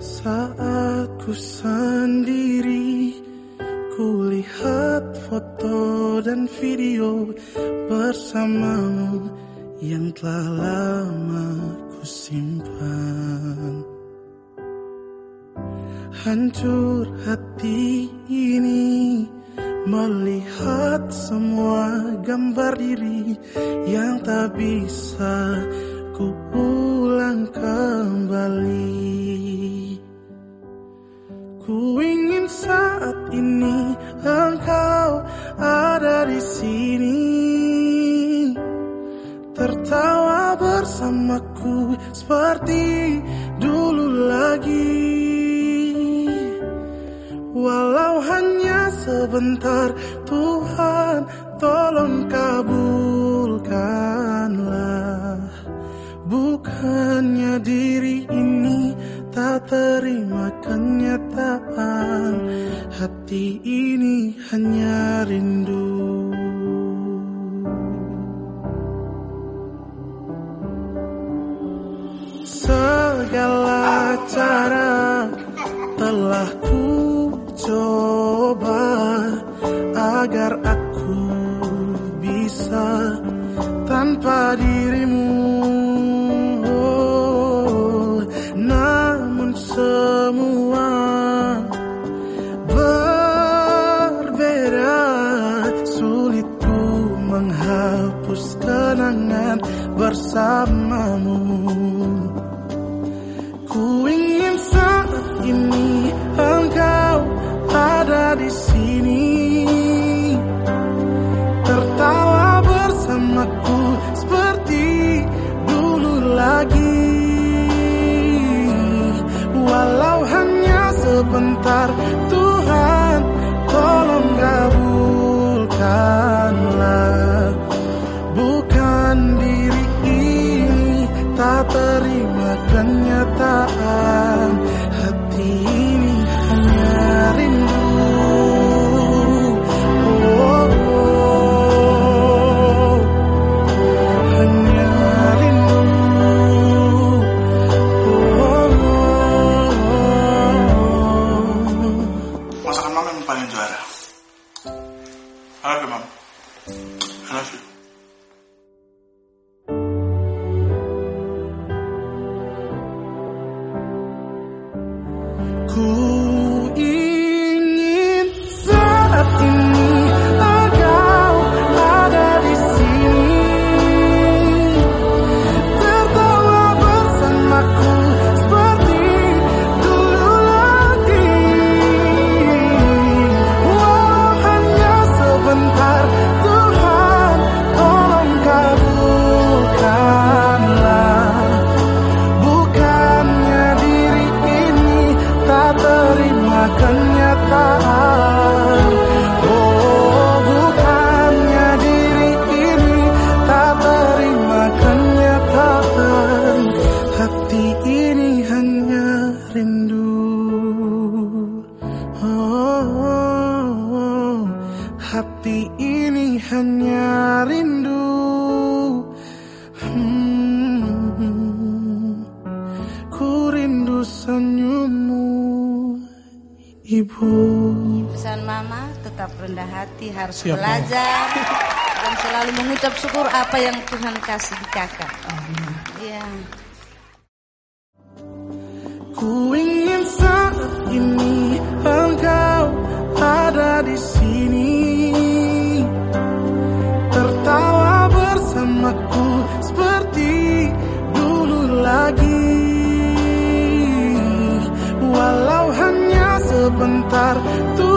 diriku sendiri Kulihat foto dan video bersamamu yang telah lama ku simpan. Hancur hati ini Melihat semua gambar diri yang tak bisa ku ulang bersamaku seperti dulu lagi. Walau hanya sebentar Tuhan tolong kabulkanlah. Bukannya diri ini tak terima kenyataan Hati ini hanya rindu Segala cara telah ku coba agar aku bisa tanpa dirimu. Oh, namun semua berbeda, sulit ku menghapus kenangan bersamamu. Sebentar. Tuhan tolong kabulkanlah. Bukan diri ini tak terima kenyataan love you, mom. I love you. Ku ingin saat ini Hati ini hanya rindu Hmm, ku rindu senyummu, ibu. Pesan mama tetap rendah hati harus Siap, Mama. belajar dan selalu mengucap syukur apa yang Tuhan kasih di kakak. Iya. Ku ingin saat ini sebentar Tuhan